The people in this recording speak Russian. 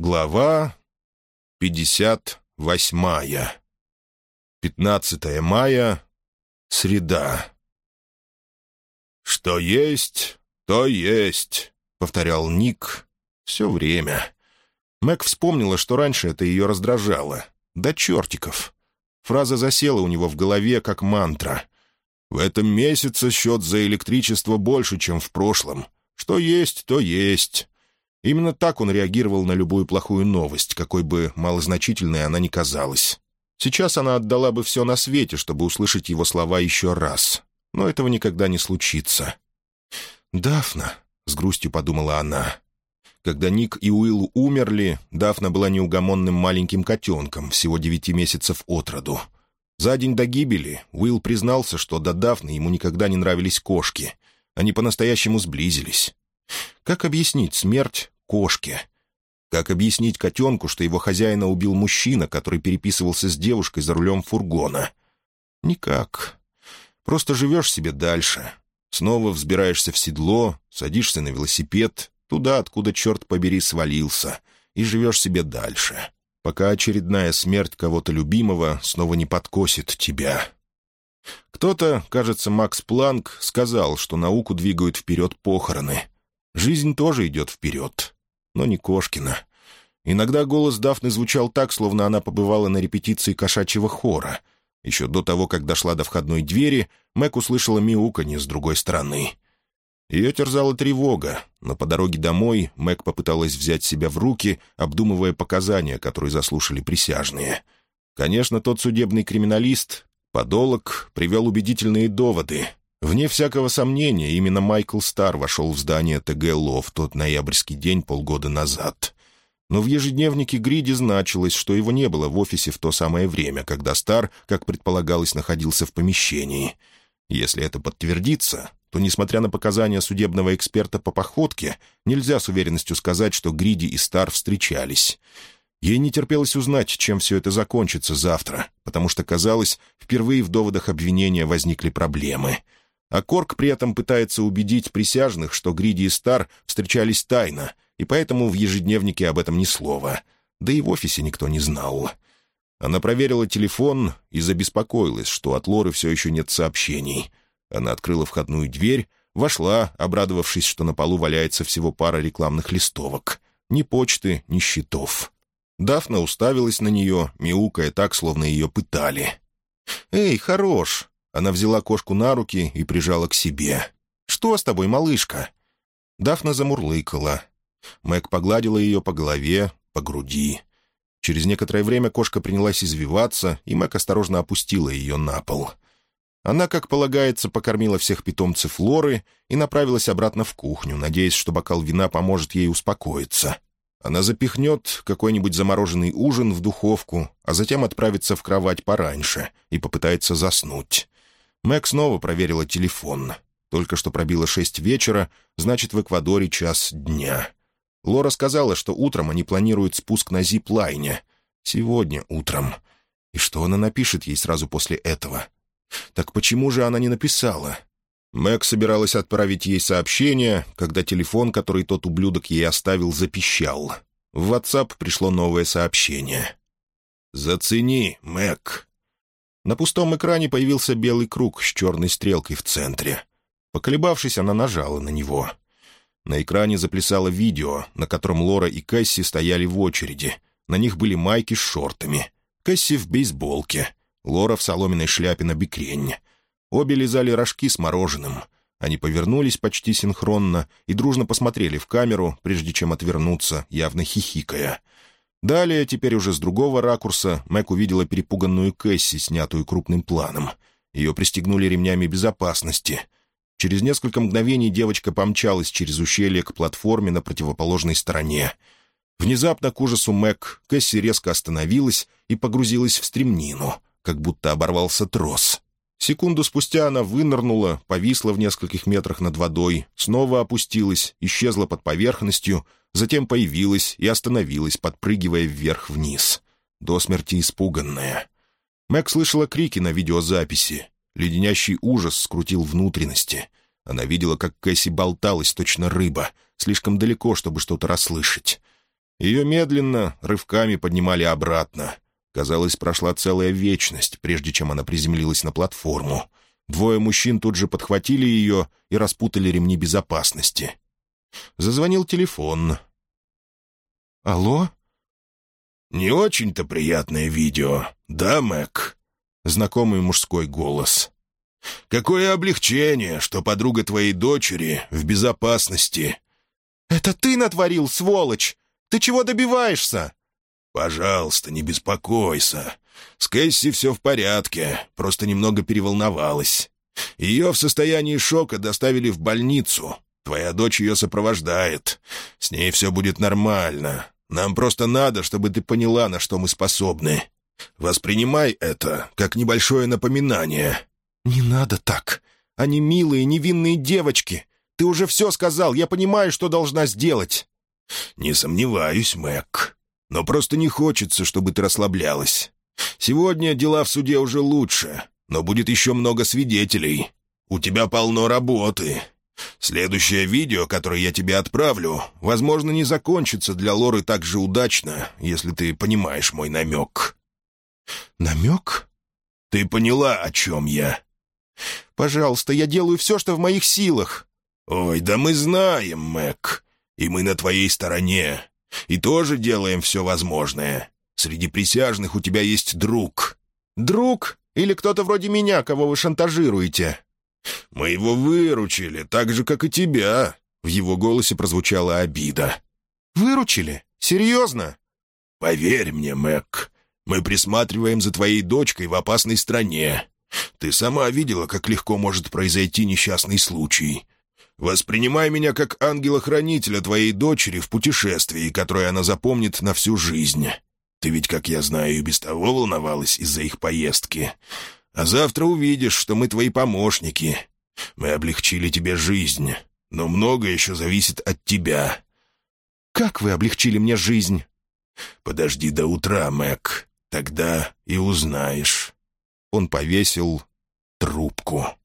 Глава 58. 15 мая. Среда. «Что есть, то есть», — повторял Ник все время. Мэг вспомнила, что раньше это ее раздражало. Да чертиков. Фраза засела у него в голове, как мантра. «В этом месяце счет за электричество больше, чем в прошлом. Что есть, то есть». Именно так он реагировал на любую плохую новость, какой бы малозначительной она ни казалась. Сейчас она отдала бы все на свете, чтобы услышать его слова еще раз. Но этого никогда не случится. «Дафна», — с грустью подумала она. Когда Ник и Уилл умерли, Дафна была неугомонным маленьким котенком, всего девяти месяцев от роду. За день до гибели Уилл признался, что до Дафны ему никогда не нравились кошки. Они по-настоящему сблизились. Как объяснить смерть кошке? Как объяснить котенку, что его хозяина убил мужчина, который переписывался с девушкой за рулем фургона? Никак. Просто живешь себе дальше. Снова взбираешься в седло, садишься на велосипед, туда, откуда, черт побери, свалился, и живешь себе дальше, пока очередная смерть кого-то любимого снова не подкосит тебя. Кто-то, кажется, Макс Планк, сказал, что науку двигают вперед похороны — Жизнь тоже идет вперед, но не Кошкина. Иногда голос Дафны звучал так, словно она побывала на репетиции кошачьего хора. Еще до того, как дошла до входной двери, Мэг услышала мяуканье с другой стороны. Ее терзала тревога, но по дороге домой Мэг попыталась взять себя в руки, обдумывая показания, которые заслушали присяжные. Конечно, тот судебный криминалист, подолог, привел убедительные доводы, Вне всякого сомнения, именно Майкл Стар вошел в здание ТГЛО в тот ноябрьский день полгода назад. Но в ежедневнике Гриди значилось, что его не было в офисе в то самое время, когда Стар, как предполагалось, находился в помещении. Если это подтвердится, то, несмотря на показания судебного эксперта по походке, нельзя с уверенностью сказать, что Гриди и Стар встречались. Ей не терпелось узнать, чем все это закончится завтра, потому что, казалось, впервые в доводах обвинения возникли проблемы — а Корк при этом пытается убедить присяжных, что Гриди и Стар встречались тайно, и поэтому в ежедневнике об этом ни слова. Да и в офисе никто не знал. Она проверила телефон и забеспокоилась, что от Лоры все еще нет сообщений. Она открыла входную дверь, вошла, обрадовавшись, что на полу валяется всего пара рекламных листовок. Ни почты, ни счетов. Дафна уставилась на нее, мяукая так, словно ее пытали. «Эй, хорош! Она взяла кошку на руки и прижала к себе. «Что с тобой, малышка?» Дафна замурлыкала. Мэг погладила ее по голове, по груди. Через некоторое время кошка принялась извиваться, и Мэг осторожно опустила ее на пол. Она, как полагается, покормила всех питомцев Лоры и направилась обратно в кухню, надеясь, что бокал вина поможет ей успокоиться. Она запихнет какой-нибудь замороженный ужин в духовку, а затем отправится в кровать пораньше и попытается заснуть. Мэг снова проверила телефон. Только что пробило шесть вечера, значит, в Эквадоре час дня. Лора сказала, что утром они планируют спуск на зип-лайне. Сегодня утром. И что она напишет ей сразу после этого? Так почему же она не написала? Мэг собиралась отправить ей сообщение, когда телефон, который тот ублюдок ей оставил, запищал. В WhatsApp пришло новое сообщение. «Зацени, Мэг. На пустом экране появился белый круг с черной стрелкой в центре. Поколебавшись, она нажала на него. На экране заплясало видео, на котором Лора и Кэсси стояли в очереди. На них были майки с шортами. Кэсси в бейсболке. Лора в соломенной шляпе на бикрень. Обе лизали рожки с мороженым. Они повернулись почти синхронно и дружно посмотрели в камеру, прежде чем отвернуться, явно хихикая — Далее, теперь уже с другого ракурса, Мэг увидела перепуганную Кэсси, снятую крупным планом. Ее пристегнули ремнями безопасности. Через несколько мгновений девочка помчалась через ущелье к платформе на противоположной стороне. Внезапно, к ужасу Мэг, Кэсси резко остановилась и погрузилась в стремнину, как будто оборвался трос. Секунду спустя она вынырнула, повисла в нескольких метрах над водой, снова опустилась, исчезла под поверхностью — затем появилась и остановилась, подпрыгивая вверх-вниз. До смерти испуганная. Мэг слышала крики на видеозаписи. Леденящий ужас скрутил внутренности. Она видела, как Кэсси болталась, точно рыба, слишком далеко, чтобы что-то расслышать. Ее медленно, рывками поднимали обратно. Казалось, прошла целая вечность, прежде чем она приземлилась на платформу. Двое мужчин тут же подхватили ее и распутали ремни безопасности. Зазвонил телефон. «Алло?» «Не очень-то приятное видео, да, Мэг?» Знакомый мужской голос. «Какое облегчение, что подруга твоей дочери в безопасности!» «Это ты натворил, сволочь! Ты чего добиваешься?» «Пожалуйста, не беспокойся. С Кэсси все в порядке, просто немного переволновалась. Ее в состоянии шока доставили в больницу. Твоя дочь ее сопровождает. С ней все будет нормально. Нам просто надо, чтобы ты поняла, на что мы способны. Воспринимай это как небольшое напоминание». «Не надо так. Они милые, невинные девочки. Ты уже все сказал, я понимаю, что должна сделать». «Не сомневаюсь, Мэг. Но просто не хочется, чтобы ты расслаблялась. Сегодня дела в суде уже лучше, но будет еще много свидетелей. У тебя полно работы. Следующее видео, которое я тебе отправлю, возможно, не закончится для Лоры так же удачно, если ты понимаешь мой намек». «Намек?» «Ты поняла, о чем я?» «Пожалуйста, я делаю все, что в моих силах». «Ой, да мы знаем, Мэг, и мы на твоей стороне, и тоже делаем все возможное. Среди присяжных у тебя есть друг». «Друг? Или кто-то вроде меня, кого вы шантажируете?» «Мы его выручили, так же, как и тебя». В его голосе прозвучала обида. «Выручили? Серьезно?» «Поверь мне, Мэг, мы присматриваем за твоей дочкой в опасной стране. Ты сама видела, как легко может произойти несчастный случай. Воспринимай меня как ангела-хранителя твоей дочери в путешествии, которое она запомнит на всю жизнь. Ты ведь, как я знаю, и без того волновалась из-за их поездки. А завтра увидишь, что мы твои помощники. Мы облегчили тебе жизнь, но многое еще зависит от тебя». «Как вы облегчили мне жизнь?» «Подожди до утра, Мэг, тогда и узнаешь». Он повесил трубку.